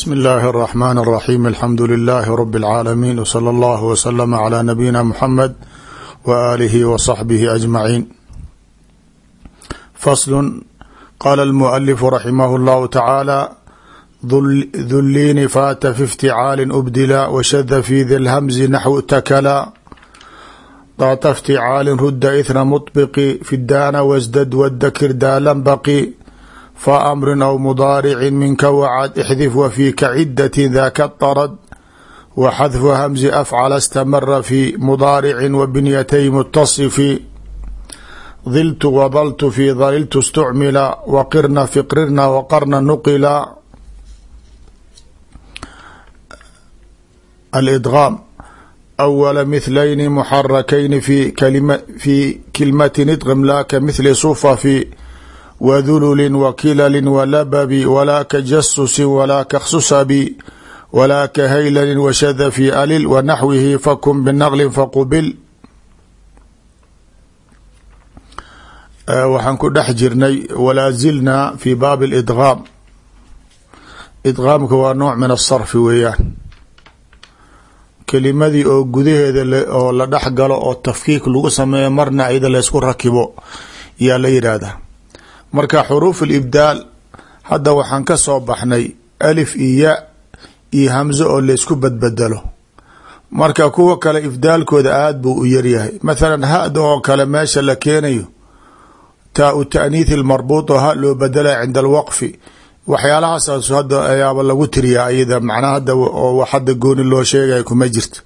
bsmi اllahi الرحmn الرaxيm alxamdu لilh rb العaalamiin wslى اllah wslm عlى nabiyina mxamed w alihi w صaxbihi aجmaciin fasl qala اlmualifu raximah اllahu tacaala duliini faata fi ifticaali ubdila washada fi di lhamzi naxw takala daata ifticaali ruda ithna muطbiqi fi daana wasdad wadakir daalan baqi fa amrin aw mudaaricin minka wacad ixdif wa fii ka cidati daka darad wa xadfu hamzi afcala istamara fi mudaaricin wa binyatay mutasifi diltu wadaltu fi daliltu istucmila waqirna fiqrirna waqarna nuqila. Alidgaam awala mithlayni muxarakayni fi kilmatin idqim laa ka mithli sufafi wdululi wakilali walababi walaa ka jasusi walaa ka ksusabi walaa ka haylali washada fi alil wanaxwihi fakun binaqli faqubil waxaan ku dhex jirnay walaa zilnaa fi baabi lidgaam idgaamka waa nooc min asarfi weeyaan. Kelimadii oo gudaheeda oo la dhex galo oo tafkiik lagu sameeyo marna iyada laysku rakibo yaa la yidhaahdaa marka xuruuf alibdaal hadda waxaan ka soo baxnay alif iyo ya iyo hamzo oo laysku badbedelo marka kuwa kale ifdaalkooda aada buu u yaryahay mathalan hada oo kale meesha la keenayo taa u taaniithi lmarbuuto ha loo bedelaya cinda alwaqfi waxyaalahaas hadda ayaaba lagu tiriyaa iyada. Macnaa hadda oo hadda gooni loo sheegaya kuma jirta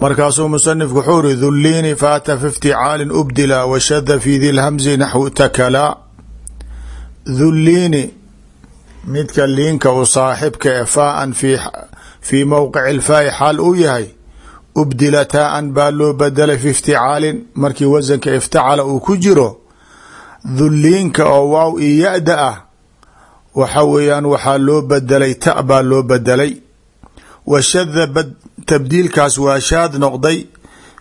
markaasuu musanifku wuxuu iri dhuliini faata fi ifticaalin ubdila washada fi di lhamzi naxwu takala dhuliini midka liinka u saaxibka e faaan fii mowqici lfaai xaal uu yahay ubdila taa-an baa loo bedelay fi ifticaalin markii wasanka iftacala uu ku jiro. Dhuliinka oo waaw iyo ya-da ah waxa weeyaan waxaa loo bedelay ta baa loo bedelay washada tabdiilkaas waa shaad noqday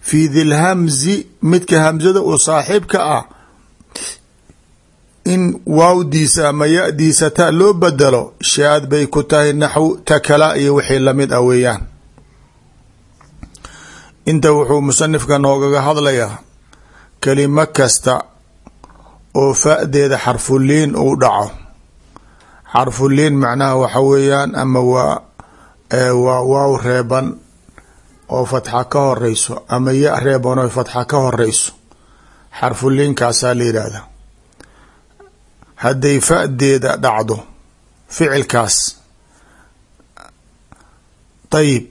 fii di lhamzi midka hamzada u saaxiibka ah in waawdiisa ama ya-diisa ta loo bedelo shaad bay ku tahay naxw takala iyo wixii la mid ah weeyaan inta wuxuu musanifka noogaga hadlayaa kelimo kasta oo fa-deeda xarfuliin uu dhaco xarfuliin macnaha waxa weeyaan ama waa waaw reeban oo fatxa ka horeyso ama ya reeban oo fatxa ka horeyso xarfuliinkaasaa la yidhaahda hadday fa-deeda dhacdo ficilkaas ayib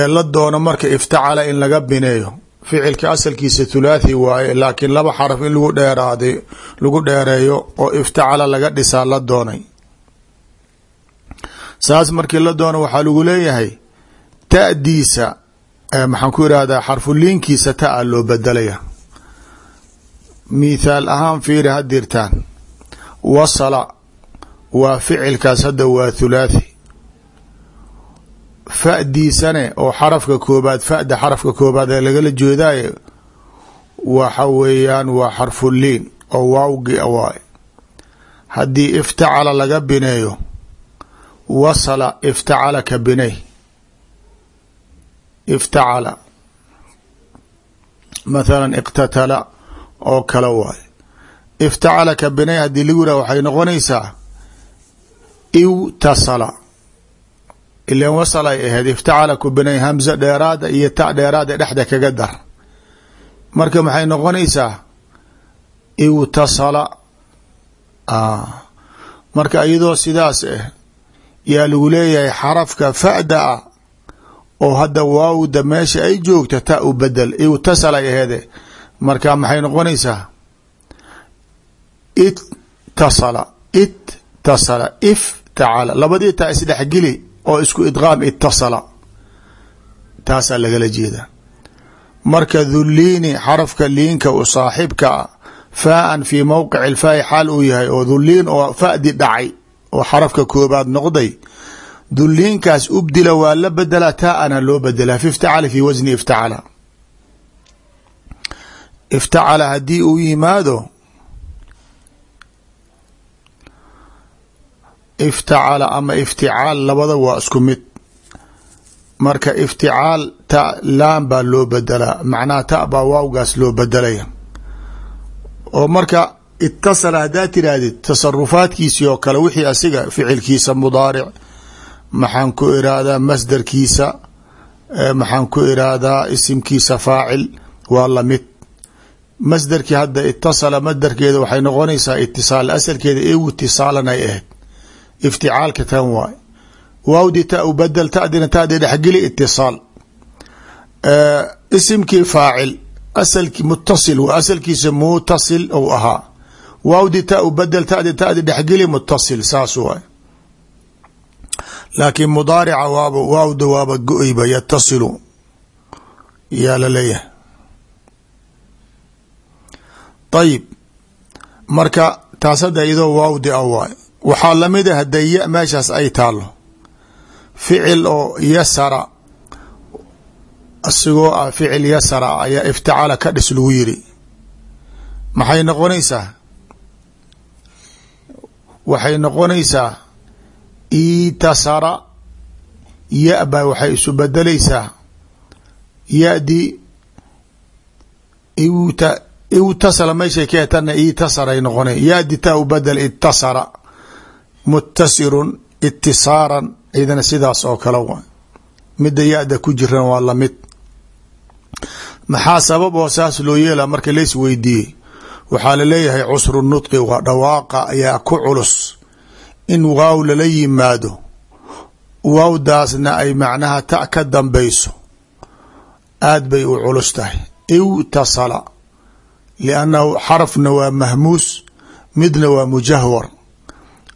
ee la doono marka iftacala in laga bineeyo ficilka asalkiisa thulaathi waaye laakiin laba xaraf in lagu dheeraada lagu dheereeyo oo iftacala laga dhisaa la doonay saas markii la doono waxaa lagu leeyahay ta'diisa maxaan ku irahdaa xarfuliinkiisa ta a loo bedelaya. Mithaal ahaan fiiri hadirtaan wasala waa ficilkaas hadda waa thulaathi fa'diisane oo xarafka koobaad fa'da xarafka koobaad ee lagala jeedaaye waxa weeyaan waa xarfuliin oo waawgi waay haddii iftacala laga bineeyo wasala iftacala ka binay. Iftacala. Mathalan iqtatala oo kale waaye iftacala ka binay haddii lagu yihah waxay noqonaysaa iwtasala ilan wasal ay ahayd iftacala ku binay hamza dheeraada iyo ta dheeraada dhexda kaga dar. Marka maxay noqonaysaa iwtasala marka iyadoo sidaas ah yaa lagu leeyahay xarafka fa'da ah oo hadda waawda meesha ay joogta ta u bedel iwtasal ay aheede. Marka maxay noqonaysaa? Ittasala ittasala iftacala labadii taa isdhexgeli oo isku idqaam itasala taasaa lagala jeedaa. Marka dhuliini xarafka liinka u saaxibka a faaan fii mowqici lfaai xaal uu yahay oo dhuliin oo fadi dhacay oo xarafka koobaad noqday dhuliinkaas ubdila waa la bedelaa taa ana loo bedelaa fi iftacala fi wasni iftacala. Iftacala haddii uu yimaado iftacala ama ifticaal labada waa isku mid. Marka ifticaal ta laan baa loo bedelaa macnaha ta baa waawgaas loo bedelaya. Oo marka itasala haddaad tirahdid tasarufaadkiisii oo kale wixii asiga ficilkiisa mudaaric. Maxaan ku irahdaa masdarkiisa maxaan ku irahdaa isimkiisa faacil waa la mid masdarkii hadda itasala masdarkeeda waxay noqonaysaa itisaal asalkeeda ew itisaalan ay ahayd. Ifticaalka tan waay. Waawdi ta u badel tadina tadi dhexgeli itisaal isimkii faacil asalki mutasil asalkiisa mutasil ou ahaa waawdi ta u badel tadi tadi dhexgeli mutasil saas waay. Laakiin mudaarica waaba waawda waaba go-yba yatasilu yaa la leeyahay. Ayib marka taas hadda iyadoo waawdi a waay. Waxaa la mid a hadday ya meeshaas ay taalo. Ficil oo yasara asigoo ah ficil yasara ayaa iftacala ka dhis lagu yiri. Maxay noqonaysaa waxay noqonaysaa itasara ya ba waxay isu bedelaysaa yadi iwta iwtasala meeshay ka hetana itasaray noqona yadi ta u badel itasara mutasirun itisaaran idana sidaas oo kale wa mida ya-da ku jiran waa la mid maxaa sabab oo saas loo yeela marka lays weydiiyey waxaa la leeyahay cusru nudqi waa dhawaaqa ayaa ku culus in waaw lala yimaado. Waawdaasna ay macnaha ta ka dambayso. Aad bay u culus tahay. Iwtasala liannahu xarafna waa mahmuus midna waa mujahwar.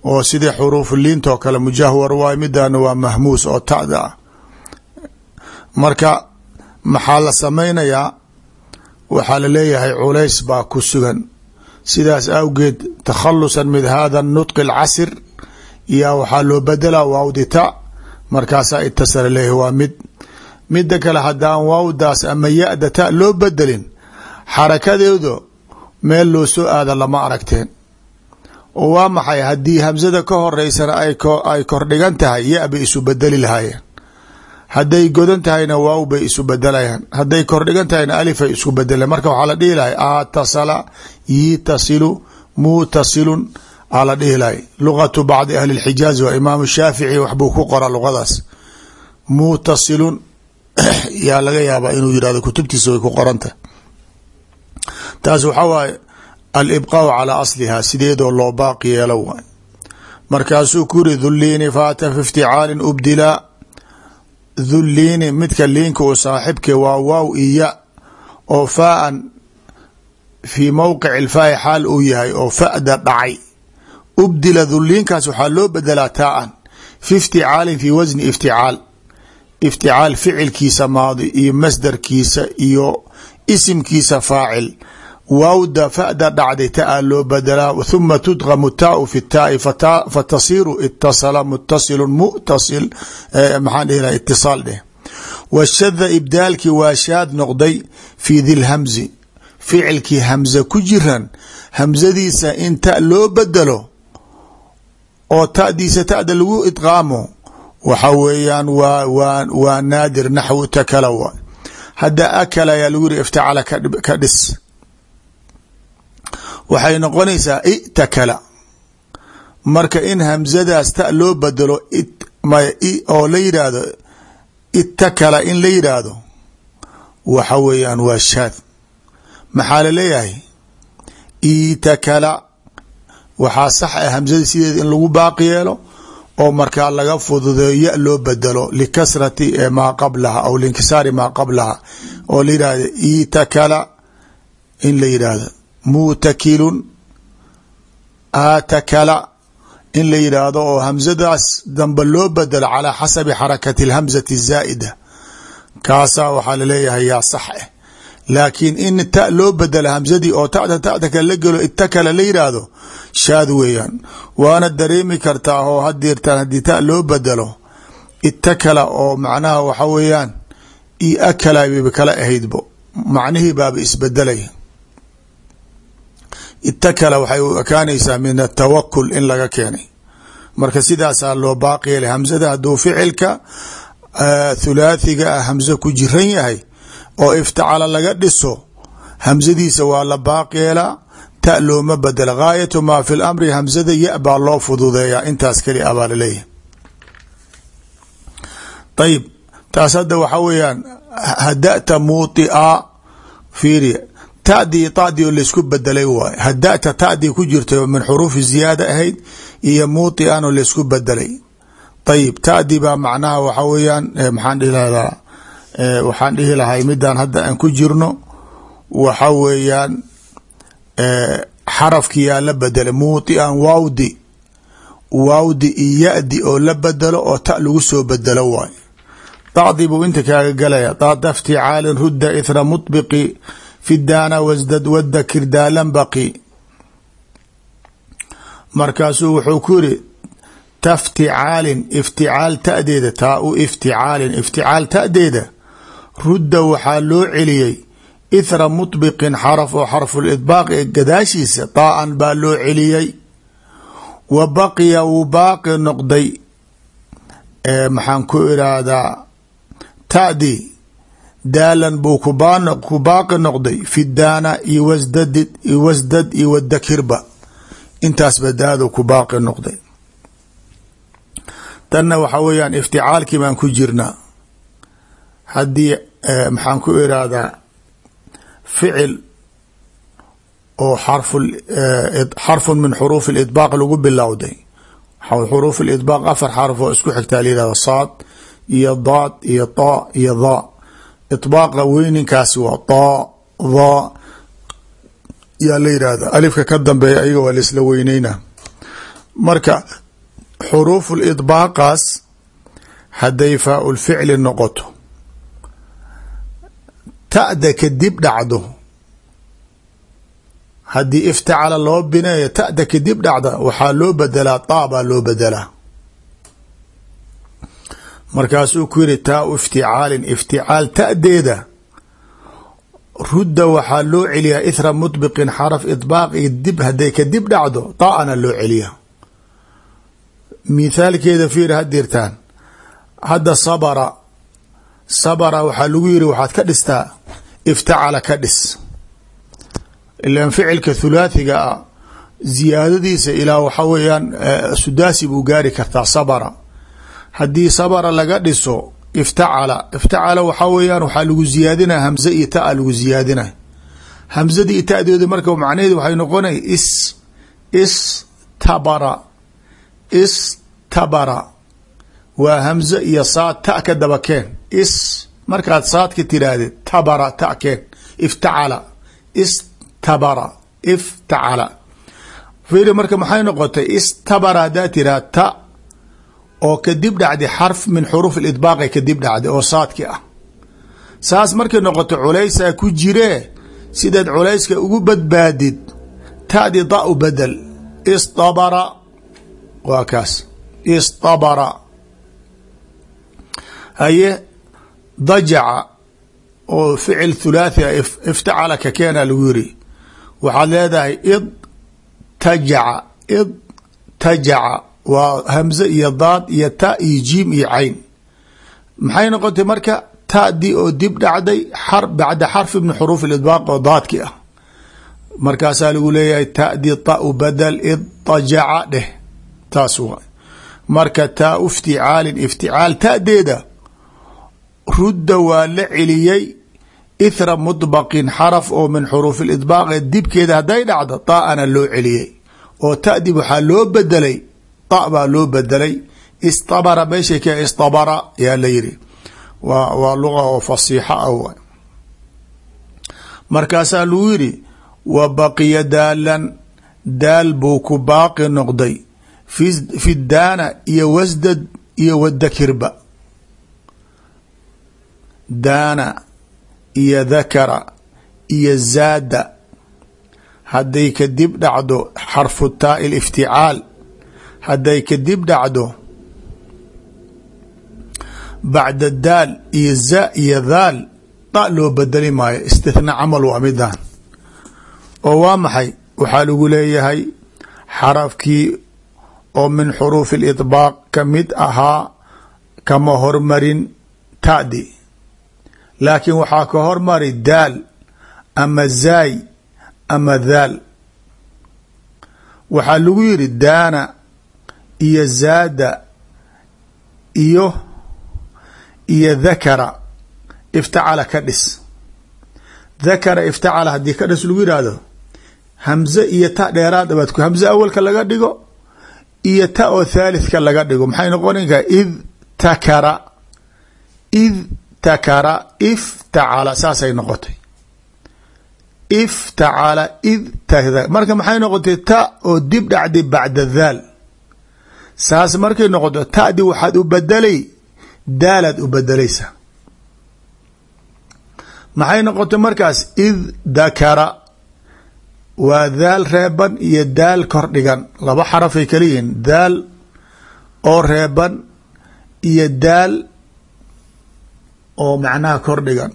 Oo sidii xuruufu liintoo kale mujahwar waay midana waa mahmuus oo ta'da. Ah marka maxaa la samaynayaa waxaa la leeyahay culays baa ku sugan. Sidaas awgeed takhalusan min hada nutqi alcasir yaa waxaa loo bedelaa waawdi ta markaasaa itasala leeyahay waa mid mida kale haddaan waawdaas ama ya-da ta loo bedelin xarakadeedu meel loo soo aada lama aragteen. Oo waa maxay? Haddii hamsada ka horeysana ay kordhigan tahay ya bay isu bedeli lahaayeen hadday godan tahayna waaw bay isu bedelayaan. Hadday kordhigan tahayna alifay isku bedelayan marka waxaa la dhihi lahay atasala yitasilu mutasilun aa la dhihi lahay. Lugatu bacdi ahli lxijaazi waa imaamu shaafici waxbuu ku qora luqadaas mutasilun yaa laga yaabaa inuu yihahdo kutubtiisa way ku qorantah taas waxaa waaye alibqaau calaa asliha sideedoo loo baaqi yeelo waay markaasuu ku yiri dhulliini faata dhulliini midka liinka u saaxibke waa waaw iya oo faaan fii mowqici ilfaai xaal uu yahay oo fa'da dhacay. Ubdila dhulliinkaas waxaa loo bedelaa taaan fi ifticaalin fi wasni ifticaal. Ifticaal ficilkiisa maadi iyo masdarkiisa iyo isimkiisa faacil waawda fa'da dhacday taa loo bedelaa huma tudqamu taau fi taai fatasiiru itasala mutasilun mutasil maxaan dhihi laha itisaal dheh. Washada ibdaalkii waa shaad noqday fi dilhamzi ficilkii hamze ku jiran hamzadiisa in ta loo bedelo oo ta'diisa ta'da lagu idqaamo waxa weeyaan waa naadir naxwu takala waay hadda akala ayaa lagu yiri iftacala ka dhis waxay noqonaysaa itakala marka in hamzadaas ta loo bedelo oo la yidhaahdo itakala in la yidhaahdo waxa weeyaan waa shaad. Maxaa la leeyahay itakala waxaa sax ah hamzada sideeda in lagu baaqi yeelo oo markaa laga fududeeyo ya loo bedelo likasrati maa qablaha aw liinkisaari maa qablaha oo la yidhaahdo itakala in la yidhaahdo mutakilun atakala in la yidhaahdo oo hamsadaas damba loo bedelo calaa xasabi xarakati alhamsati zaa'ida kaasa waxaa la leeyahay yaa sax eh. Laakiin in ta loo bedelo hamsadii oo tata tada kale la gelo itakala la yidhaahdo shaad weeyaan. Waana dareemi kartaa oo hadeertaan haddii ta loo bedelo itakala oo macnaha waxa weeyaan io akala bayba kala ahaydbo. Macnihii baaba isbedelay itakala waxay u ekaanaysaa min atawakul in laga keenay. Marka sidaasaa loo baaqi yeelay hamsada hadduu ficilka thulaathiga ah hamso ku jiran yahay oo iftacala laga dhiso hamsadiisa waa la baaqi yeelaa ta looma bedela gaayatu maa fi lamri hamsada ya baa loo fududeeyaa. Intaas keli a baa la leeyahay ayib taas hadda waxaa weeyaan hadata muutia fiiri tadii tadii oo laysku bedelay waay hadata tadii ku jirtay oo min xuruufi ziyaada ahayd iyo muutian oo laysku bedelay. Ayib tadii baa macnaha waxaa weeyaan maxaan dhihi lahdaa waxaan dhihi lahay midaan hadda aan ku jirno waxa weeyaan xarafkiyaa la bedelay muutian wawdi wawdi iyo yadi oo la bedelo oo ta lagu soo bedelo waay dacdi buu inta kaaga galaya daada ifticaalin rudda ithra mطbiqi fi daana wasdad wadda kirdaalan baqi. Markaasuu wuxuu ku yiri tafticaalin ifticaal tadeeda taa u ifticaalin ifticaal tadeeda rudda waxaa loo celiyey ithra mطbiqin xaraf oo xarfulidbaaq ee gadaashiisa daaan baa loo celiyey. Wa baqiya wuu baaqi noqday. Maxaan ku iraahdaa tadi daalan buu ku baaqi noqday fi daana iyo wasdad iyo wasdad iyo wadakirba. Intaasba daadu ku baaqi noqday. Tanna waxaa weeyaan ifticaalkii baan ku jirnaa haddii maxaan ku iraahdaa ficil oo xarfun min xuruuf اidbaaq lagu bilowday. Xuruuf اidbaaq afar xarf oo isku xigtaa layihahda saad iyo daad iyo taa iyo dhaa iطbaaqa weyninkaasi waa taa dhaa yaa la yidhaahda alifka ka dambeeya ayaga waa laisla weyneyna marka xuruuf اidbaaqaas hadday faa lficli noqoto ta'da kadib dhacdo haddii iftacala loo bineeyo ta'da kadib dhacda waxaa loo bedelaa taa baa loo bedelaa markaasuu ku yiri taa u ifticaalin ifticaal ta'deeda. Rudda waxaa loo celiyaa ithra mطbiqin xaraf iطbaaq iyo dib hadday kadib dhacdo taana loo celiya mithaalkeeda fiir hadirtaan hadda sabra sabra waxaa lagu yiri waxaad ka dhistaa iftacala ka dhis. Ilan ficilka thulaathiga ah ziyaadadiisa ilaa waxa weeyaan sudaasi buu gaari kartaa sabra haddii sabra laga dhiso iftacala. Iftacala waxaa weeyaan waxaa lagu ziyaadinaya hamze iyo taa lagu ziyaadinaya hamzadii iyo tadeedu marka macnaheedu waxay noqonay is istabara istabara waa hamze iyo saad ta ka daba keen is markaad saadka tiraahdeed tabara ta keen. Iftacala. Istabara iftacala. Fiiri marka maxay noqotay? Istabara haddaa tiraha ta oo kadib dhacday xarf min xuruuf idbaaqi kadib dhacday oo saadki ah. Saas markay noqoto culaysaa ku jiree sidaad culayska ugu badbaadid tadi da u bedel istabara. Waa kaas. Istabara. Haye dajaca oo ficil thulaathi a iftacala ka keena lagu yiri. Waxaad leedahay id tajaca id tajaca waa hamze iyo daad iyo ta iyo jiim iyo cayn. Maxay noqotay marka tadii oo dib dhacday bacda xarfi min xuruuf idbaaq oo daadki ah. Markaasaa lagu leeyahay tadii ta u badel idtajaca dheh. Taas wa marka taa ifticaalin ifticaal tadeeda rudda waa la celiyey ithra mطbaqin xaraf oo min xuruuf idbaaq ee dibkeeda hadday dhacdo taana loo celiyey. Oo tadib waxaa loo bedelay ta baa loo bedelay istabara meeshay ka istabara yaa la yiri wa waa luga oo fasiixa ah w markaasaa lagu yiri wa baqiya daalan. Daal buu ku baaqi noqday. Fi daana iyo wasdad iyo wadakirba daana iyo dakara iyo zaada. Hadday kadib dhacdo xarfu taai ifticaal hadday kadib dhacdo bacda daal iyo za iyo daal da loo bedeli maayo istithna camal waa midaan oo waa maxay? Waxaa lagu leeyahay xarafkii oo min xuruufi lidbaaq ka mid ahaa kama hormarin ta'di. Laakiin waxaa ka hormari daal ama zaay ama daal waxaa lagu yiri daana iyo zaada iyo iyo dakara iftacala ka dhis. Dakara iftacala haddii ka dhis lagu yidhaahdo hamze iyo ta dheeraad abaad hamze awalka laga dhigo iyo ta oo thalithka laga dhigo. Maxay noqonaysaa id takara id takara iftacala saasay noqotay. Iftacala id marka maxay noqotay ta oo dib dhacday bacda daal saas markay noqoto ta'di waxaad u bedelay daalaad u bedelaysa maxay noqotay markaas? Id dakara. Waa daal reeban iyo daal kor dhigan laba xarafay kala yihiin. Daal oo reeban iyo daal oo macnaha kor dhigan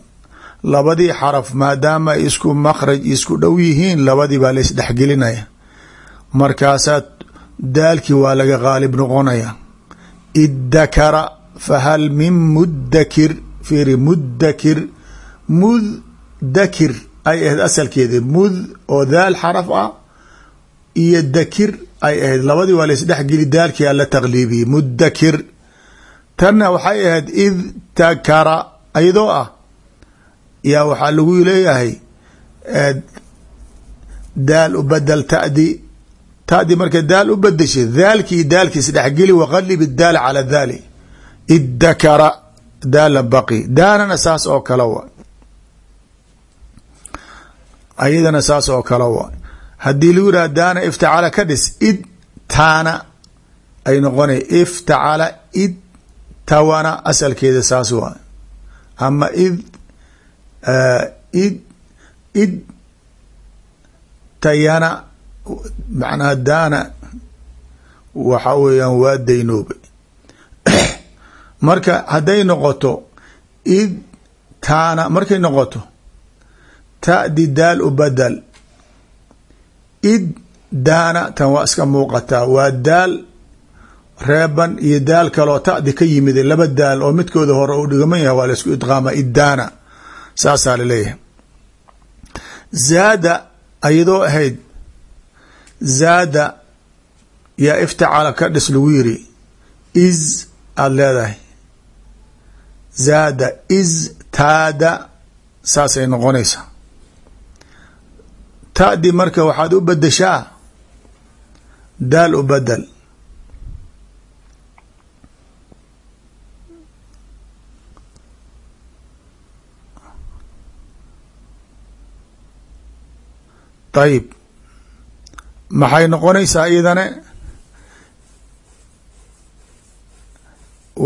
labadii xaraf maadaama ay isku makhraj isku dhow yihiin labadii baa la isdhexgelinaya markaasaad daalkii waa laga qaalib noqonaya. Iddakara fahal min muddakir fiiri muddakir muddakir ay ahayd asalkeeda mud oo daal xaraf ah iyo dakir ay ahayd labadii waa la isdhexgeli daalkii ala taqliibiyey muddakir. Tanna waxay ahayd id takara ayadoo ah yaa waxaa lagu leeyahay daal u badel tadi tadi marka daal u bedeshay daalkii daalkii isdhexgeli waqalib daal cala daali iddakara daala baqi daanana saas oo kale wa ayadana saas oo kale wa haddii lagu yidhaha daana iftacala ka dhis id taana ay noqonay iftacala id tawana asalkeeda saas waa ama id id id tayana macnaha daana waxa weeyaan waa daynoobe marka hadday noqoto id taana markay noqoto ta'di daal u badal. Id daana tan waa iska muuqataa waa daal reeban iyo daal kaloo ta'di ka yimid laba daal oo midkooda hore uu dhigaman yahay waa la isku idqaama id daana saasaa la leeyahay zaada ayadoo ahayd zaada yaa iftacala ka dhis lagu yiri is aada leedahay. Zaada is taada saasay noqonaysaa. Ta'di marka waxaad u bedeshaa daal u bedel ayib maxay noqonaysaa iyadane?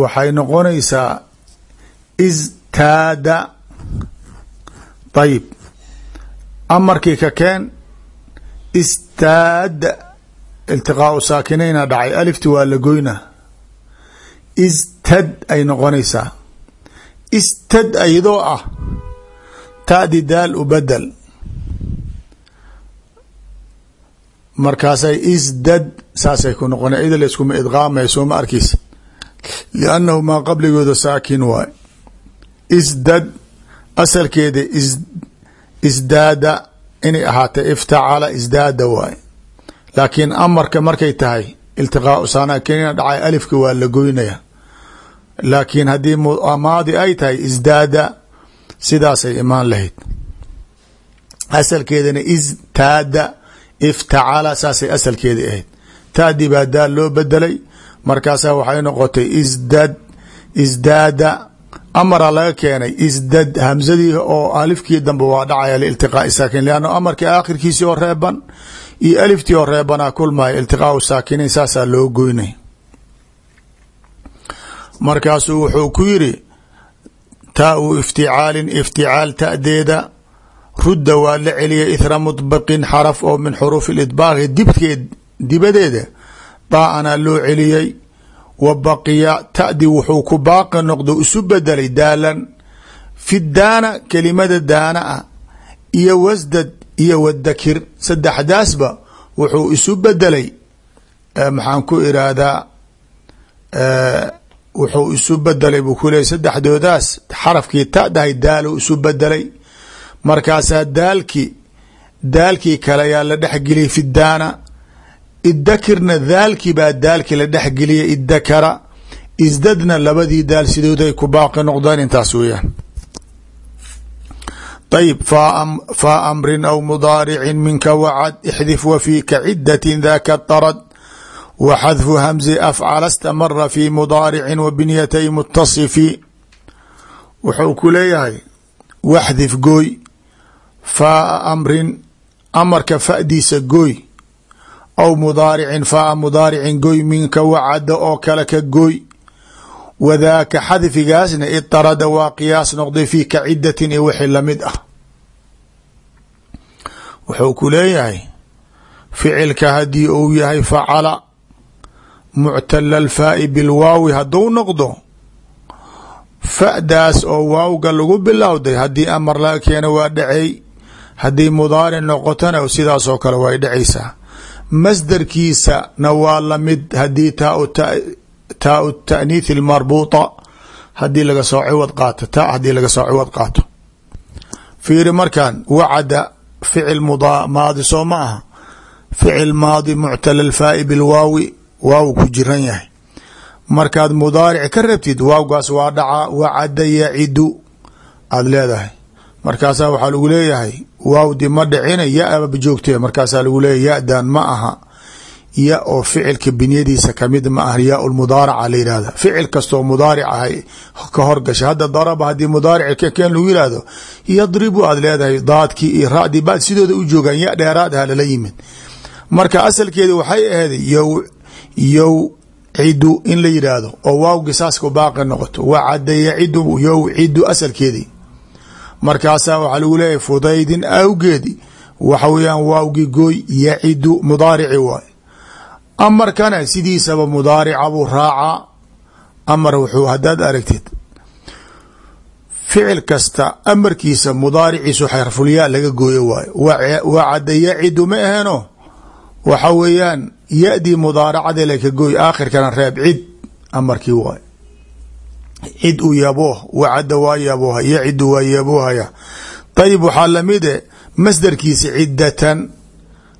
Waxay noqonaysaa istaada ayib amarkii ka keen istaad iltiqaau saakinayna dhacay. Alifti waa la goyna istad ay noqonaysaa. Istad ayadoo ah taadi daal u bedel markaasay isdad saasay ku noqona ida la iskuma idqaamaya sooma arkeysa liannahu maa qabligooda saakin waay. Isdad asalkeeda is isdaada inay ahaatay iftacala isdaada waay. Laakiin amarka markay tahay iltiqaau saanakinina dhacay alifka waa la goynaya laakiin haddii maadi ay tahay isdaada sidaasay imaan lahayd. Asalkeedana istaada iftacala saasay asalkeedii ahayd taadii baa daal loo bedelay markaasaa waxay noqotay isdad isdaada amara laga keenay isdad hamsadii oo alifkii dambe waa dhacaya liiltiqaai saakin lianna amarkii aakhirkiisii oo reeban iyo aliftii oo reebanaa kulmaya iltiqaau saakinayn saasaa loo goynay markaasuu wuxuu ku yiri taa u ifticaalin ifticaal ta'deeda rudda waa la celiyay ithra mطbaqin xaraf oo min xuruufi lidbaaqi dibkeed dibadeeda daa'ana loo celiyey wa baqiya ta'di wuxuu ku baaqi noqdo isu bedelay daalan fi daana kelimada daana ah iyo wasdad iyo wadakir saddexdaasba wuxuu isu bedelay maxaan ku iraahdaa wuxuu isu bedelay buu ku leeyay saddexdoodaas xarafkii ta'dahay daaluu isu bedelay markaasaa daalki daalkii kale yaa la dhexgeliyay fi daana iddakirna daalkii baa daalkii la dhexgeliyay iddakara. Isdadna labadii daal sidooday ku baaqi noqdaan intaas weeyaan. Ayb faa amrin aw mudaaricin minka wacad ixdif wa fiika cidatin daka tarad wa xadfu hamzi afcala stamara fi mudaaricin wa binyatay mutasifi wuxuu ku leeyahay faaa amrin amarka fadiisa gooy aw mudaaricin faaa mudaaricin gooy minka wacada oo kale ka gooy wadaaka xadfigaasna idarada waa qiyaas noqday fi ka cidatin iyo wixii la mid ah. Wuxuu ku leeyahay ficilka haddii uu yahay facala muctala alfaai bilwaawi hadduu noqdo fa'daas oo waawga lagu bilowday haddii amar laga keeno waa dhacey haddii mudaaric noqotona sidaas oo kale way dhacaysaa. Masdarkiisana waa la mid haddii taau taaniith almarbuuta haddii laga soo ciwad qaato ta haddii laga soo ciwad qaato. Fiiri markan wacada ficil maadi soo ma aha. Ficil maadi muctala alfaai bilwaawi waaw ku jiran yahay. Markaad mudaaric ka rabtid waawgaas waa dhacaa wacada yacidu. Aada leedahay markaasaa waxaa lagu leeyahay waawdi ma dhicina ya-aba joogtee. Markaasaa lagu leeyahy ya-dan ma aha. Ya oo ficilka binyadiisa ka mid ma aha yaa lmudaaraca la yihahda ficil kastoo mudaaric ahay ka horgasha hadda daraba haddii mudaaric keen lagu yihahdo yadribu aad leedahay daadkii iyo radi baad sidooda u joogaan ya dheeraad aha yimid. Marka asalkeedi waxay ahayd yow yow cidu in la yidhaahdo oo waawgi saaska baaqi noqoto. Wacada yacidu yowcidu asalkeedii markaasaa waxaa lagu leeyahay fudaydin awgeedi. Waxa weeyaan waawgi gooy yacidu mudaarici waay amarkana sidiisaba mudaarica buu raacaa amar wuxuu haddaad aragtid. Ficil kasta amarkiisa mudaariciisu xarfulyaa laga gooyo waayo wacada yacidu ma aheno waxa weeyaan ya-dii mudaaracada laka gooy aakhirkana reeb cid amarkii waay cid u yabooh wacada waa yabooha yacidu waa yaboohaya ayib waxaa lamide masdarkiisa ciddatan.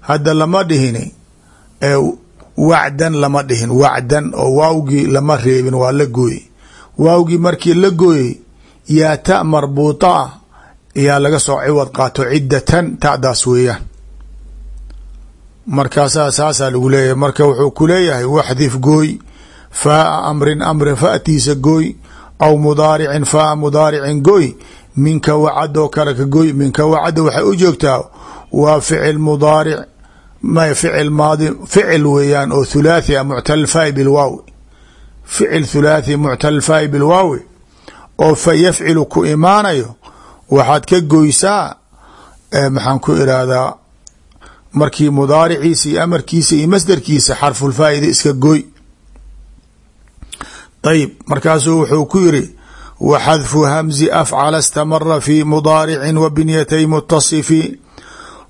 Hadda lama dhihini wacdan lama dhihin wacdan oo waawgii lama reebin waa la gooyey. Waawgii markii la gooyey yaa ta marbuuta ah ayaa laga soo ciwad qaato ciddatan ta'daas weeyaan. Markaasaa saasaa lagu leeyahay marka wuxuu ku leeyahay waxdif gooy faaa amrin amrin fa'tiisa gooy aw mudaaricin faaa mudaaricin gooy minka wacadoo kale ka gooy minka wacada waxay u joogtaa waa ficil mudaaric may ficil maadi ficil weeyaan oo thulaathi a muctal faai bilwaawi ficil thulaathi muctal faai bilwaawi oo fa yafcilu ku imaanayo waxaad ka goysaa maxaan ku irahdaa markii mudaariciisa iyo amarkiisa iyo masdarkiisa xarfulfaa'ida iska gooy ayib markaasuu wuxuu ku yiri wa xadfu hamzi afcala istamara fi mudaaricin wa binyatay mutasifi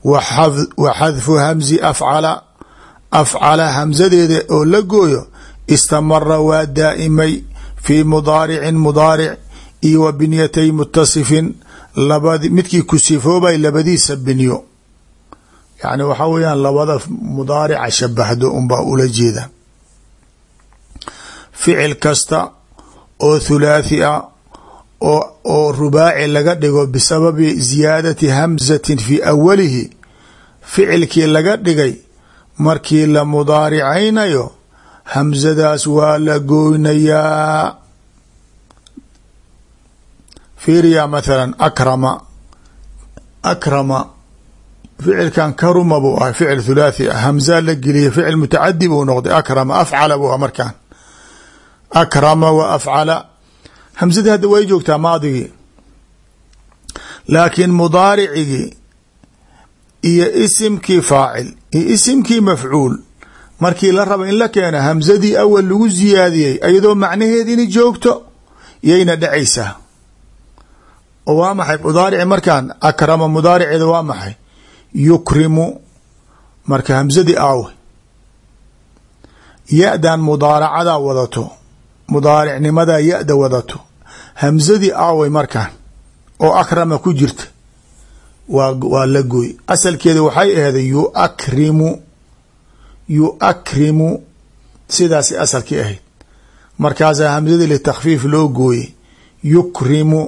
wa xadfu hamzi afcala afcala hamsadeeda oo la gooyo istamara waa daa'imay fii mudaaricin mudaaric iyo wa binyatay mutasifin labad midkii ku sifoobay labadiisa binyo. Yacni waxaa weeyaan labada mudaarica shabahdo unbaa ula jeeda ficil kasta oo thulaathi ah oo oo rubaaci laga dhigo bisababi ziyaadati hamzatin fii awalihi ficilkii laga dhigay markii la mudaaricaynayo hamzadaas waa la gooynayaa fiiriya mathalan akrama akrama ficilkan karuma buu ahay ficil thulaathi ah hamzaa la geliyay ficil mutacadi buu noqday akrama afcala buu ah markaan akrama wa afcala hamsadii hadda way joogtaa maadigii laakiin mudaaricigii iyo isimkii faacil iyo isimkii mafcuul markii la raba in la keena hamsadii awal lagu ziyaadiyey iyadoo macnaheedini joogto yayna dhacaysaa oo waa maxay mudaarici markaan akrama mudaariceeda waa maxay yukrimu marka hamsadii aawe ya-dan mudaaracadaa wadato mudaaricnimadaa ya-da wadato. Hamsadii aaway markaan oo akrama ku jirta waa waa la gooy. Asalkeeda waxay aheeday yuakrimu yuakrimu sidaasay asalkii ahayd. Markaasaa hamsadii litakfiif loo gooyey yukrimu.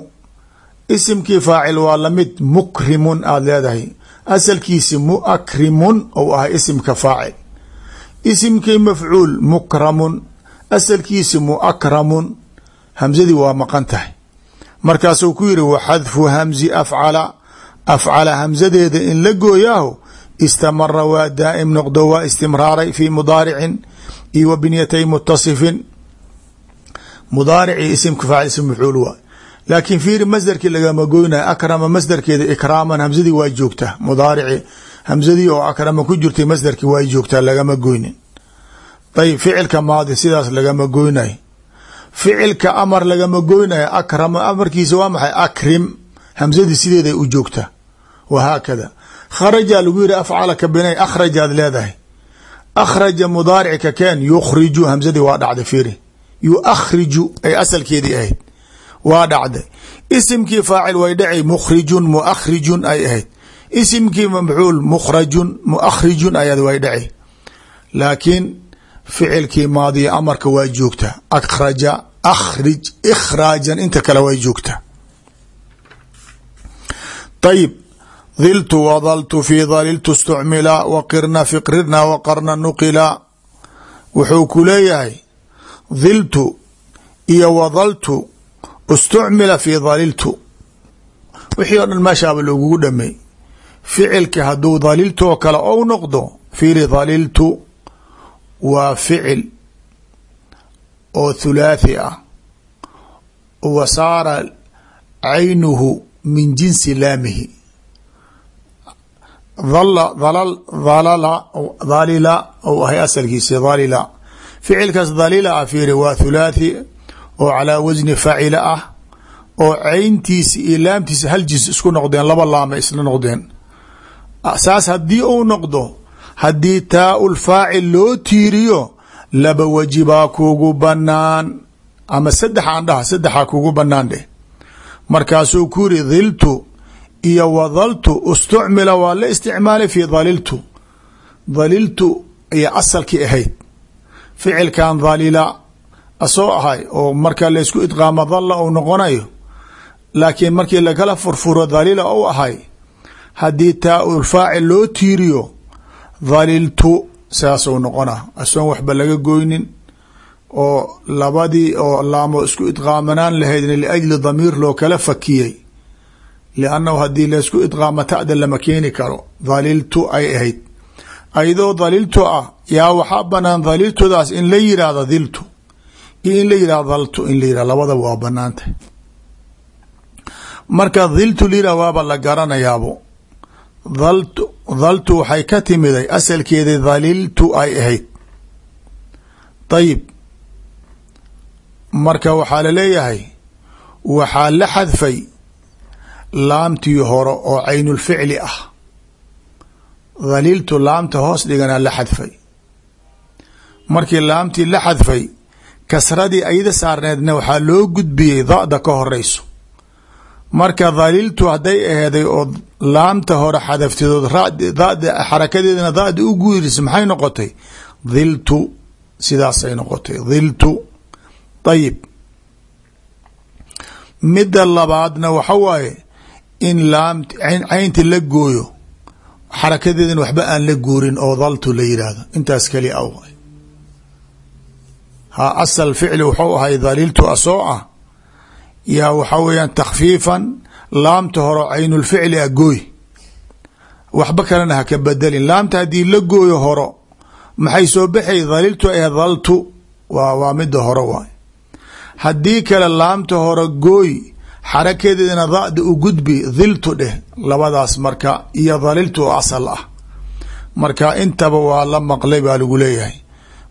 Isimkii faacil waa la mid mukrimun aada leedahay. Asalkiisi muakrimun ou ahay isimka faacil. Isimkii mafcuul mukramun asalkiisi muakramun. Hamsadii waa maqan tahay. Markaasuu ku yiri waxadfu hamzi afcala. Afcala hamsadeeda in la gooyaaho istamara waa daa'im noqdo waa istimraaray fi mudaaricin iyo wa binyatay mutasifin mudaarici isimka faacil ism mafcuul waa. Laakiin fiiri masdarkii lagama goynaya akrama masdarkeeda ikraaman hamsadii waa joogtaa. Mudaarici hamsadii oo akrama ku jirtay masdarkii waa joogtaa lagama goynin ayb ficilka maadi sidaas lagama goynay. Ficilka amar lagama goynaya akrama amarkiisa waa maxay? Akrim. Hamsadii sideeday u joogtaa wahaakada kharaja lagu yiri afcala ka binay akhrajaad leedahay. Akhraja mudaaricka keen yukhriju hamsadii waa dhacday fiiri. Yuakhriju ay asalkeedii ahayd waa dhacday. Isimkii faacil way dhacay mukhrijun muakhrijun ay ahayd. Isimkii mafcuul mukhrajun muakhrijun ayad way dhacay. Laakiin ficilkii maadiya amarka waa joogtaa akhraja akhrij ikhraajan inta kale way joogtaa ayib dhiltu wadaltu fi daliltu istucmila waqirna fiqrirna waqarna nuqila. Wuxuu ku leeyahay dhiltu iyo wadaltu istucmila fi daliltu. Wixii o dhan meeshaaba loogugu dhamey ficilka hadduu daliltu oo kale ou noqdo fiiri daliltu waa ficil oo thulaathi ah wa saara caynuhu min jinsi laamihi. Dalila ou ahay asalkiisi dalila ficilkaas dalila ah fiiri waa thulaathi oo calaa wasni facila ah oo cayntiisi iyo laamtiisa hal jins isku noqdeen laba laama isla noqdeen. Saas haddii uu noqdo haddii taa-ul faacil loo tiiriyo laba weji baa kugu banaan ama saddex aan dhaha saddexaa kugu banaan dheh. Markaasuu ku yiri dhiltu iyo wadaltu istucmila waa la isticmaalay fi daliltu daliltu iyo asalkii ahayd. Ficilkan dalila asoo ahay oo marka laysku idqaamo dalla uu noqonayo laakiin markii lakala furfuro dalila ou ahay haddii taa-ul faacil loo tiiriyo daliltu saasuu noqona. Asoon waxba laga goynin oo labadii oo laamo isku idqaamanaan lahaydn liajli damiir loo kala fakiyey. Liannahu haddii laysku idqaamo ta'da lama keeni karo. Daliltu ay ahayd. Ayadoo daliltu ah yaa waxaa banaan daliltudaas in la yidhaahdo diltu. Iyo in la yidhahdo daltu in la yihahdo labadaba waa banaantah marka diltu lira waaba la garanayaabo daltu waxay ka timiday asalkeeda daliltu ay ahayd. Dayib marka waxaa la leeyahay waxaa la xadfay laamtii hore oo caynulficli ah. Daliltu laamta hoos dhiganaa la xadfay. Markii laamtii la xadfay kasradii ayada saarneedna waxaa loo gudbiyey da'da ka horeyso marka daliltu hadday aheeday oo laamta hore xadafteedood dada xarakadeedana da'da u guuris maxay noqotay? Dhiltu sidaasay noqotay. Dhiltu ayib midda labaadna waxa waaye in laam caynti la gooyo xarakadeedana waxba aan la guurin oo daltu la yidhaahdo intaas keli aw ha asal ficli wuxuu ahay daliltu asoo ah yaa waxaa weeyaan takfiifan laamta horo caynulficli a gooy. Waxba kalena haka bedelin. Laamta haddii la gooyo horo maxay soo baxay? Daliltu ee daltu waa waa mida hore waay. Haddii kale laamta hore gooy xarakeedeedana da'da u gudbi diltu dheh labadaas marka iyo daliltu oo asal ah. Marka intaba waa la maqlay baa lagu leeyahay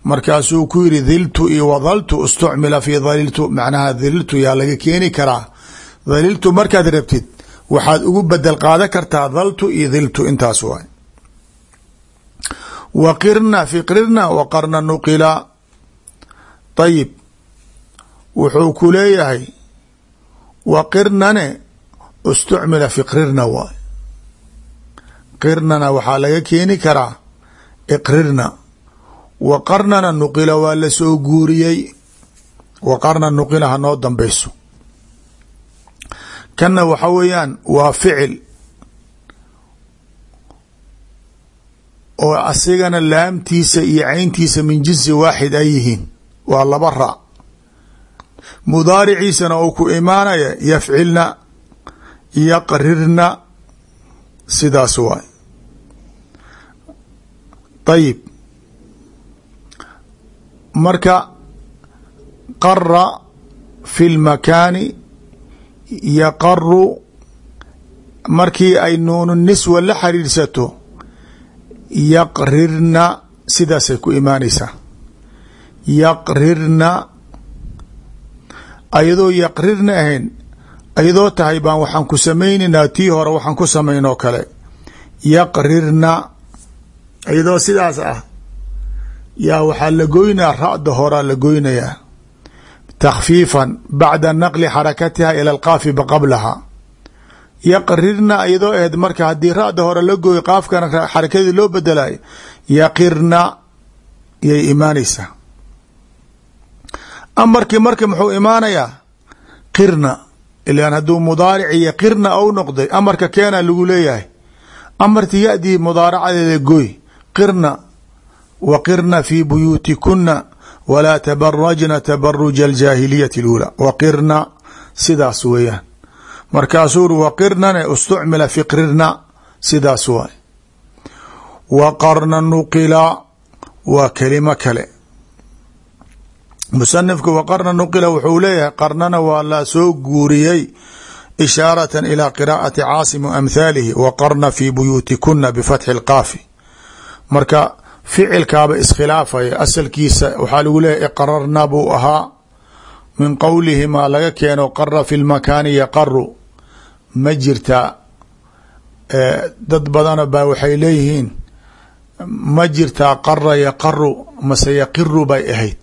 markaasuu ku yiri diltu iyo wadaltu istucmila fi daliltu macnaha dililtu yaa laga keeni karaa. Daliltu markaad rabtid waxaad ugu bedel qaadan kartaa daltu iyo diltu intaas waay. Waqirna fiqrirna waqarna nuqila. Ayib wuxuu ku leeyahay wa qirnane istucmila fi qrirna waay. Qirnana waxaa laga keeni karaa iqrirna wa qarnana nuqila waa la soo guuriyey. Wa qarna nuqila ha noo dambeyso kanna waxa weeyaan waa ficil. Oo asigana laamtiisa iyo cayntiisa min jinsi waaxid ay yihiin. Waa laba raac mudaariciisana uu ku imaanaya yafcilna yaqrirna sidaas waay. Ayib marka qara fi lmakaani yaqaru markii ay nuunu niswa la xiriirsato yaqrirna sidaasay ku imaanaysaa. Yaqrirna ayadoo yaqrirna ahayn ayadoo tahay baan waxaan ku samaynaynaa tii hore waxaan ku samaynoo kale. Yaqrirna ayadoo sidaas ah yaa waxaa la goynaa ra'da horaa la goynayaa. Takhfiifan bacda naqli xarakatiha ila alqaafi qablaha. Yaqrirna iyadoo aheed marka haddii ra'da hore la gooyo qaafkana xarakadii loo bedelayo yaqirna yay imaanaysaa. Amarkii marka muxuu imaanayaa? Qirna. Ilan hadduu mudaarici yaqirna ou noqday amarka keena lagu leeyahay? Amarti yadii mudaaracadeeda goy qirna waqirna fii buyuutikuna walaa tabarajna tabaruja aljaahiliyati اlulaa waqirna sidaas weeyaan markaasuu uri waqirnane istucmila fi qrirna sidaas waay waqarna nuqila waa kelimo kale musanifka waqarna nuqila wuxuu leeyahay qarnana waa la soo guuriyey ishaaratan ilaa qiraa'ati caasim amhaalihi waqarna fii buyuutikuna bifatxi اlqaafi marka ficilkaaba iskhilaafaya asalkiisa waxaa lagu leeyahy iqrarna buu ahaa. Min qowlihimaa laga keeno qara fi lmakaani yaqaru ma jirtaa dad badana baa waxay leeyihiin ma jirtaa qara yaqaru mase yaqiru bay ahayd.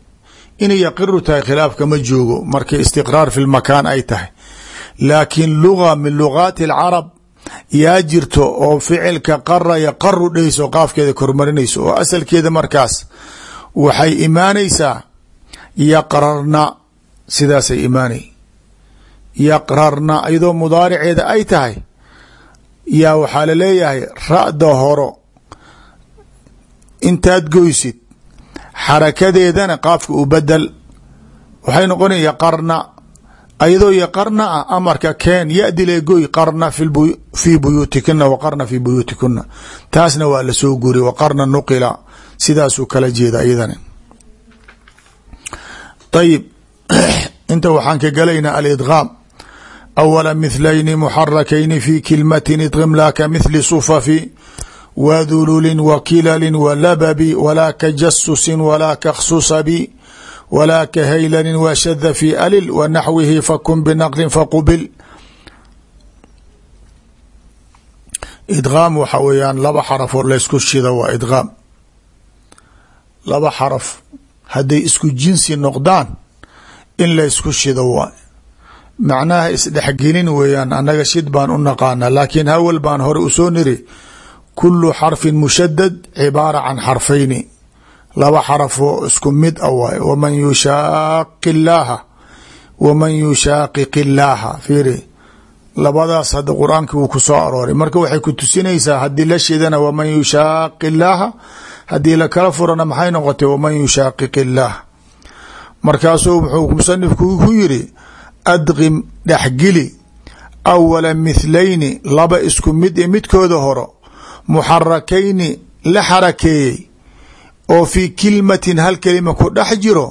Inay yaqiru tahay khilaafka ma joogo markii istiqraar fi lmakaan ay tahay. Laakiin luga min lugaati alcarab yaa jirto oo ficilka qara yaqaru dhehayso qaafkeeda kormarinayso oo asalkeeda markaas waxay imaanaysaa yaqrarna sidaasay imaanay. Yaqrarna iyadoo mudaariceeda ay tahay yaa waxaa la leeyahay ra'da horo intaad goysid xarakadeedana qaafka u bedel waxay noqonaya yaqarna ayadoo yaqarna ah amarka keen yadile goy qarna fii buyuutikuna waqarna fii buyuutikuna. Taasna waa la soo guriy waqarna nuqila. Sidaasuu kala jeeda iyadana ayib inta waxaan ka galaynaa alidgaam awala mithlayni muxarakayni fi kilmatin idgim laa ka mithli sufafi wadululin wa kilalin wa lababi walaa ka jasusin walaa ka khsusabi walaa ka haylanin washada fi alil wa naxwihi fakun binaqlin faqubil idgaam waxa weeyaan laba xarafoo laysku shida waa idgaam laba xaraf hadday isku jinsi noqdaan in laysku shido waay macnaha isdhexgelin weeyaan annaga shid baan u naqaanaa laakiin hawal baan hore u soo niri kulu xarfin mushadad cibaara can xarfayni laba xarafoo isku mid a waay. Waman yushaaqi illaaha waman yushaaqiq illaaha fiiri. Labadaas hadda qur'aanki wuu ku soo arooray. Marka waxay ku tusinaysaa haddii la shidana waman yushaaqi illaaha haddii lakala furana maxay noqotay waman yushaqiq illaah markaasuu wuxuu musanifku ku yiri adqim dhexgeli awala mithlayni laba isku mid e midkooda horo muxarakayni la xarakeeyey oo fii kilmatin hal kelima ku dhex jiro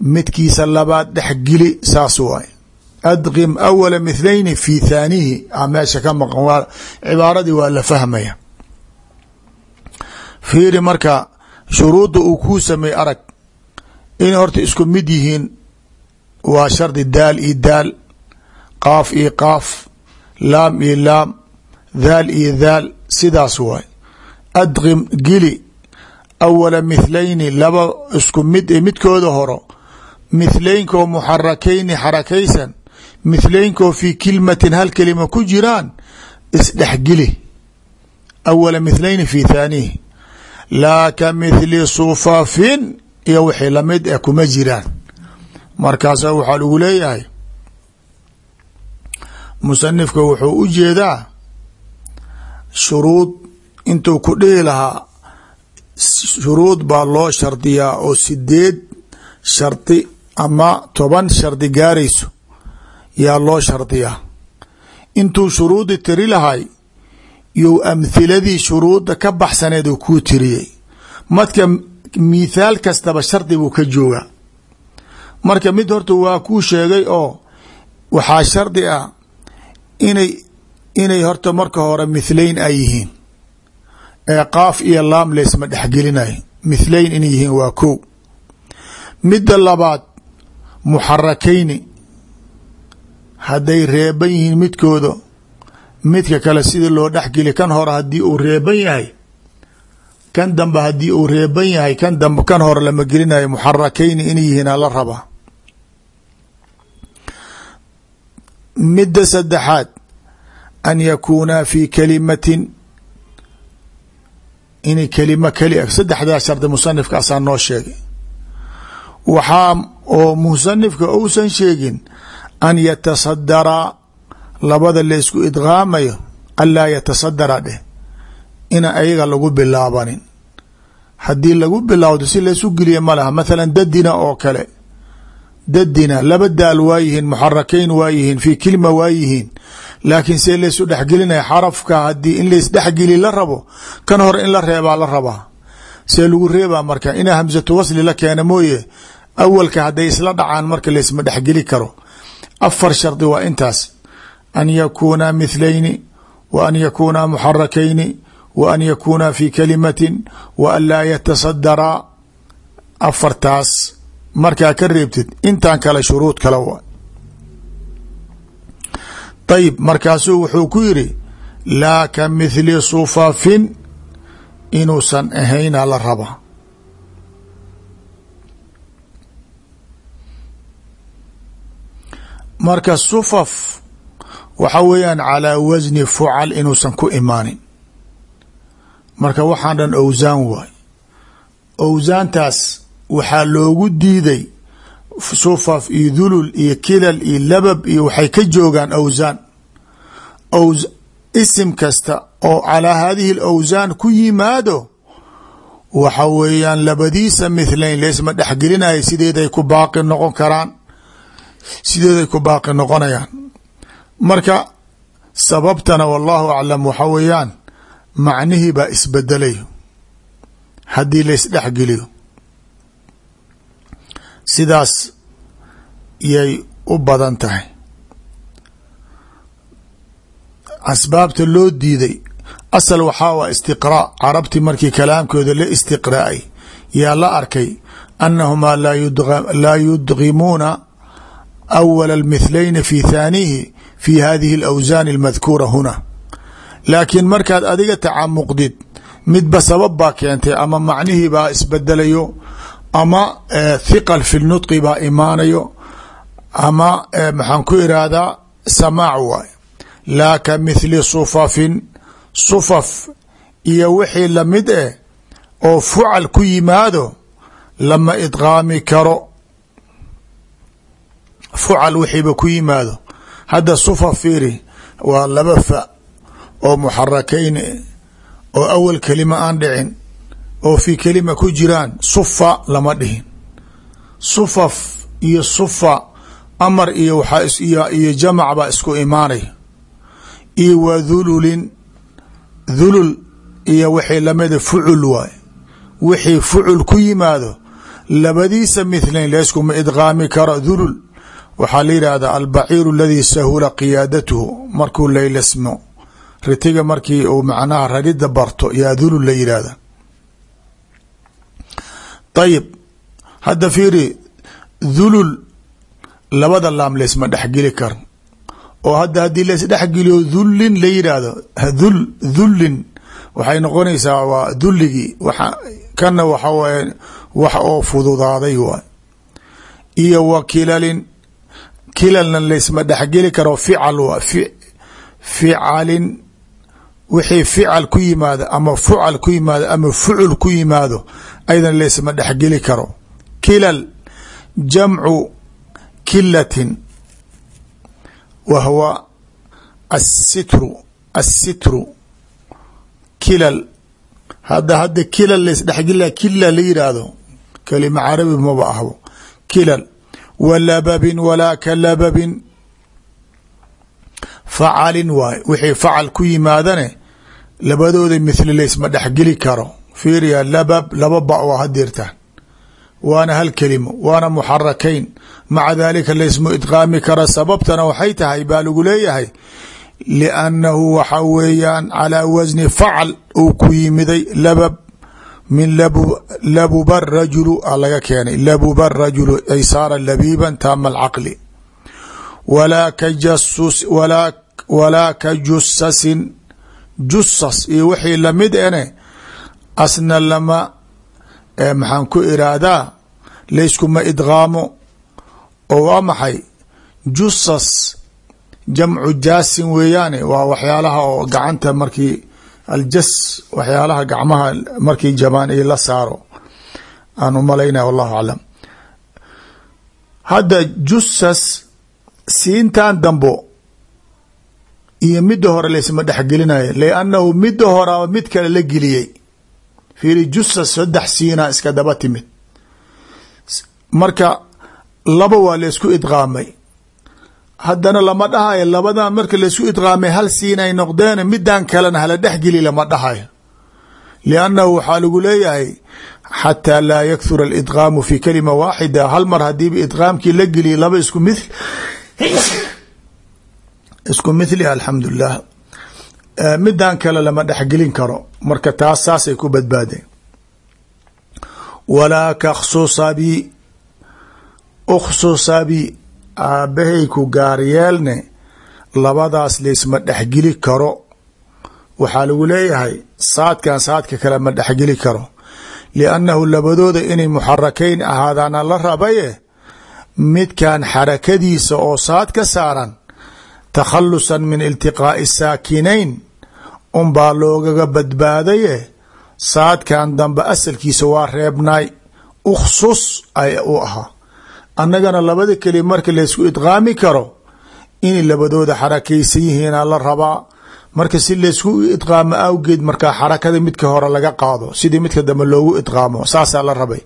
midkiisa labaad dhexgeli saas waay. Adqim awala mithlayni fi thaanihi. A meesha ka maqan cibaaradii waa la fahmaya. Fiiri marka shuruudda uu kuu sameey arag. Inay horta isku mid yihiin waa shardi daal iyo daal qaaf iyo qaaf laam iyo laam daal iyo daal sidaas waay. Adqim geli awala mithlayni laba isku mid e midkooda horo mithleynkoo muxarakayni xarakaysan mithleynkoo fii kilmatin hal kelima ku jiraan isdhexgeli awala mithleyni fi thaanihi laa ka mithli sufafin iyo wixii la mid eh kuma jiraan markaasa waxaa lagu leeyahay musanifka wuxuu u jeedaa shuruud intuu ku dhihi lahaa shuruud baa loo shardiyaa oo sideed shardi ama toban shardi gaarayso yaa loo shardiyaa. Intuu shuruudi tiri lahay you amhiladii shuruudda ka baxsaneed uu kuu tiriyey. Marka mithaal kastaba shardi buu ka joogaa. Marka mid horta waa kuu sheegay oo waxaa shardi ah inay inay horta marka hore mithlayn ay yihiin ee qaaf iyo laam leysma dhexgelinayo mithlayn inay yihiin waa kow midda labaad muxarakayni hadday reeban yihiin midkooda midka kale sida loo dhexgeli kan hore haddii uu reeban yahay kan dambe haddii uu reeban yahay kan dambe kan hore lama gelinayo. Muxarakayni inay yihiin ala rabaa midda saddexaad an yakuunaa fi kalimatin inay kelimo keli ag saddexdaa shardi musanifka asaa noo sheegay. Waxaa oo musanifka ousan sheegin an yatasadaraa labada laysku idqaamayo anlaa yatasadara dheh ina ayaga lagu bilaabanin. Haddii lagu bilaawdo si laysu geliya ma laha. Mathalan dadina oo kale. Dadina laba daal waa yihiin muxarakayn waa yihiin fi kilma waa laakiin see laysu dhexgelinaya xarafka haddii in laysdhexgeli la rabo kan hore in la reebaa la rabaa. See lagu reebaa marka ina hamsatu wasli la keena mooye awalka hadday isla dhacaan marka laysma dhexgeli karo. Afar shardi waa intaas. An yakuuna mithlayni wa an yakuuna muxarakayni wa an yakuuna fi kalimatin wa an laa yatasadaraa afartaas. Markaa ka reebtid intaan kale shuruud kale ayib markaasuu wuxuu ku yidhi laa ka mithli sufafin inuusan ahayna la raba. Marka sufaf waxa weeyaan calaa wasni fucal inuusan ku imaanin. Marka waxaan dhan owsaan waay. Owsaantaas waxaa loogu diiday sufaf iyo dulul iyo kilal iyo labab iyo waxay ka joogaan awsaan isim kasta oo calaa haadihi alawsaan ku yimaado waxa weeyaan labadiisa mithlayn leysma dhexgelinayo sideeday ku baaqi noqon karaan. Sideeday ku baaqi noqonayaan. Marka sababtana wallahu aclam waxa weeyaan macnihii baa isbedelayo haddii laysdhexgeliyo sidaas yay u badan tahay. Asbaabta loo diiday asal waxaa waa istiqraa. Carabti markii kalaamkooda la istiqraa'ay yaa la arkay annahumaa laa yudgimuuna awala almithlayni fi thaanihi fi hadihi alawsaan almadkuura huna. Laakiin markaad adiga tacamuqdid midba sabab baa keentay ama macnihii baa isbedelayo ama thiqal fi nutqi baa imaanayo. Ama maxaan ku irahdaa samaac waay laa ka mithli sufafin. Sufaf iyo wixii la mid eh oo fucal ku yimaado lama idqaami karo. Fucal wixiiba ku yimaado. Hadda sufaf fiiri waa laba fa oo muxarakayn oo awal kelima aan dhicin oo fi kelima ku jiraan sufa lama dhihin. Sufaf iyo sufa amar iyo waxaa iyo jamac baa isku imaanaya. Iyo waa dhululin dhulul iyo wixii lamida fucul waay wixii fucul ku yimaado labadiisa mithlayn layskuma idqaami karo dhulul. Waxaa la yidhaahdaa albaciiru aladii sahula qiyaadatuhu. Markuu laylasmo ritiga markii uu macnaha rarida barto yaa dhulul la yidhaahda ayib hadda fiiri dhulul labada laam laysma dhexgeli karo oo hadda haddii laysdhexgeliyo dhullin la yidhaahdo dhul dhullin waxay noqonaysaa waa dhulligii wa kana waxa waye wax oo fududaaday waay iyo wa kilalin kilalna laysma dhexgeli karo fical waa ficalin wixii fical ku yimaado ama fucal ku yimaado ama fucul ku yimaado aydan laysma dhexgeli karo. Kilal jamcu kilatin wa huwa asitru asitru kilal. Hadda hadda kilal laysdhexgeli kila la yidhaahdo kelima carabi maba ahbo. Kilal wa lababin walaa ka lababin facalin waay. Wixii facal ku yimaadane labadooda mithli laysma dhexgeli karo. Fiiriya labab laba ba waa hadirtaan waana hal kelimo waana muxarakayn maca dalika laysmu idqaami kara sababtana waxay tahay baa lagu leeyahay liannahu waxa weeyaan calaa wasni facal uu ku yimiday labab min labuba rajulu laga keenay labuba rajulu ay saara labiiban taama alcaqli walaa ka jusasin jusas iyo wixii la mid ene asna lama maxaan ku iraahdaa layskuma idgaamo oo waa maxay? Jusas jamcu jaasin weeyaane waa waxyaalaha oo gacanta markii aljas waxyaalaha gacmaha markii jabaan iyo la saaro. Aan u malaynaya wallahu aclam. Hadda jusas siintan dambo iyo midda hore laysma dhexgelinaya liannahu midda horaa mid kale la geliyey. Fiiri jusas saddex siina iska daba timid. Marka laba waa laysku idqaamay. Haddana lama dhahayo labadan marka laysku idqaamay hal siin ay noqdeen midan kalena hala dhexgeli lama dhahayo. Liannahu waxaa lagu leeyahay xataa laa yakthura alidqaamu fi kalima waaxida hal mar hadiiba idqaamkii la geliya laba isku mil isku mithli alxamdulilah midan kale lama dhexgelin karo. Marka taas saasay ku badbaadeen. Walaa kakhsusabi ukhsusabi aabbahay ku gaaryeelne labadaas laysma dhexgeli karo. Waxaa lagu leeyahay saadkan saadka kale ma dhexgeli karo. Liannahu labadooda inay muxarakayn ahaadaana la rabaye midkan xarakadiisa oo saad ka saaran takhalusan min iltiqaa'i saakinayn. Unbaa loogaga badbaadaye. Saadkan dambe asalkiisa waa reebnaay ukhsus ay u ahaa annagana labada keli marka laysku idqaami karo inay labadooda xarakaysan yihiina la rabaa. Marka si laysku idqaamo awgeed markaa xarakada midka hore laga qaado sidii midka dambe loogu idqaamo saasaa la rabay.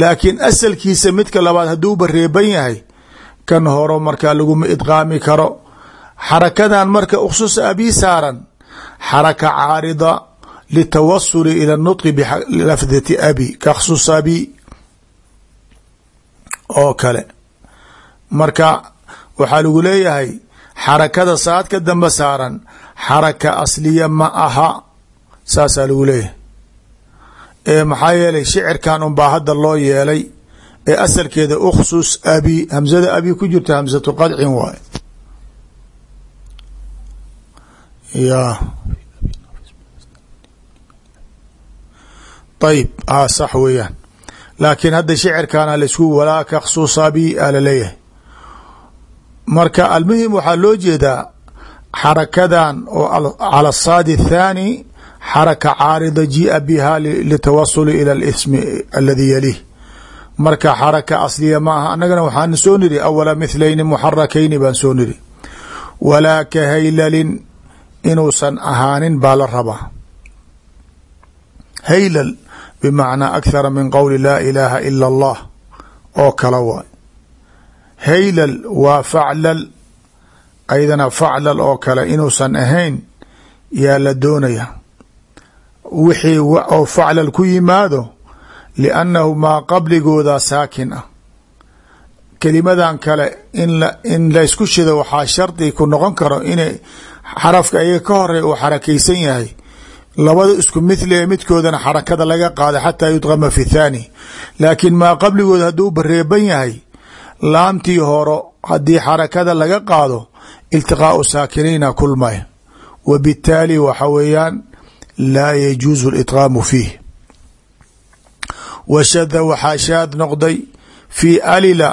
Laakiin asalkiisa midka labaad hadduuba reeban yahay kan horo markaa laguma idqaami karo xarakadan marka ukhsus abii saaran xaraka caarida litawasuli ila nutqi bilafdati abi kakhsus abi oo kale marka waxaa lagu leeyahay xarakada saad ka dambe saaran xaraka asliya ma aha saasaa lagu leeyahay ee maxaa yeelay shicirkan unbaa hadda loo yeelay ee asalkeeda ukhsus abi hamsada abi ku jirta hamsatu qadcin waay ya. Ayb a sax weeyaan. Laakiin hadda shicirkaana la isku walaa kakhsusa bi a la leeyahay marka almuhim waxaa loo jeedaa xarakadan oo cala saadi athaani xaraka caarida jia biha litawasuli ila alismi aladi yalih marka xaraka asliya ma aha annagana waxaan soo niri awala mithlayni muxarakayni baan soo niri. Walaa ka haylalin inuusan ahaanin baa la rabaa. Haylal bimacnaa akhara min qowli laa ilaaha ila allah oo kala waay. Haylal waa faclal aydana faclal oo kale inuusan ahayn yaa la doonaya. Wixii oo faclal ku yimaado liannahu maa qabligooda saakin ah. Kelimadan kale in in laysku shido waxaa shardi ku noqon karo inay xarafka ayaga ka horey uu xarakaysan yahay. Labada isku mithlia midkoodana xarakada laga qaada xataa yudqama fi thaani. Laakiin maa qabligooda hadduu bareeban yahay laamtii horo haddii xarakada laga qaado iltiqaau saakinayna kulmay wa bitaali waxa weeyaan laa yajuusu lidqaamu fiih. Wa shada waxaa shaad noqday fii alila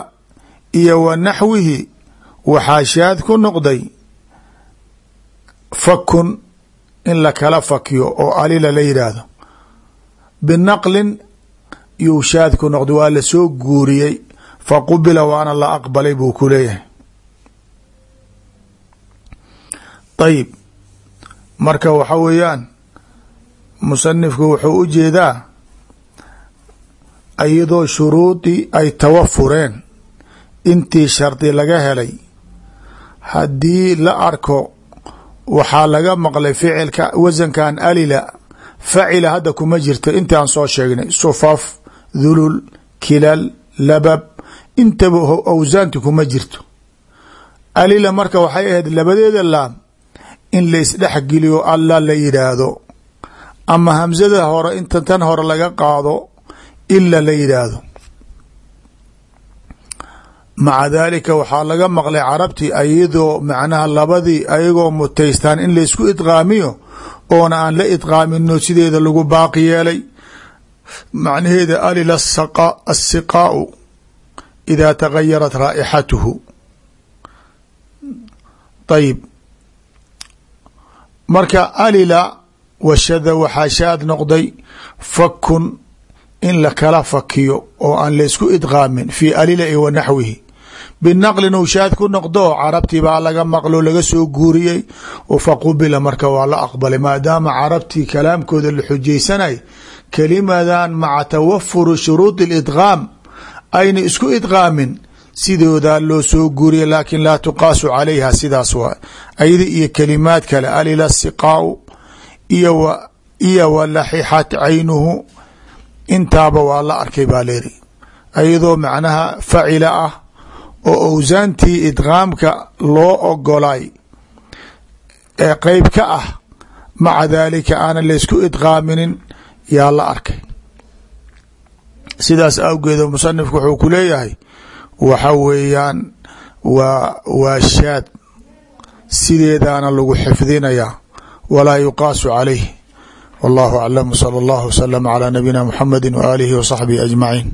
iyo wa naxwihi waxaa shaad ku noqday fakun in la kala fakiyo oo alila la yidhaahdo binaqlin yuu shaad ku noqday waa la soo guuriyey. Faqubila waana la aqbalay buu ku leeyahay. Ayib marka waxa weeyaan musanifku wuxuu u jeedaa iyadoo shuruudii ay tawafureen. Intii shardi laga helay haddii la arko waxaa laga maqlay ficilka wasankan alila. Facila hadda kuma jirto intaan soo sheegnay. Sufaf dhulul kilal labab. Intaba awsaanti kuma jirto. Alila marka waxay ahayd labadeeda laam in la isdhexgeliyo alla la yidhaahdo. Ama hamsada hore inta tan hore laga qaado ila la yidhaahdo maca daalika waxaa laga maqlay carabti ayadoo macnaha labadii ayagoo mutaystaan in laysku idqaamiyo oona aan la idqaamino sideeda lagu baaqi yeelay. Macnaheeda alila asiqaau idaa tagayarat raa'ixatuhu. Ayib marka alila washada waxaa shaad noqday fakun in la kala fakiyo oo aan laysku idqaamin fii alila i wa naxwihi binaqlin uu shaad ku noqdo carabtii baa laga maqlo laga soo guuriyey faqubila marka waa la aqbalay maadaama carabtii kalaamkooda la xujaysanay kelimadan maca tawafuri shuruudi lidqaam ayna isku idqaamin sidoodaa loo soo guuriya laakin laa tuqaasu calayha sidaas waa ayada iyo kelimaad kale alila siqaau iyo wa laxixat caynuhu intaaba waa la arkay baa leeri ayadoo macnaha facila ah oo awsaantii idqaamka loo ogolay ee qeyb ka ah maca daalika aana laysku idqaaminin yaa la arkay. Sidaas awgeedo musanifku wuxuu ku leeyahay waxa weeyaan waa waa shaad sideedaana lagu xifdinayaa walaa yuqaasu calayh wallahu aclam sala allahu wasalama calaa nabiyina muxamedi waaalihi wa saxbihi ajmaciin.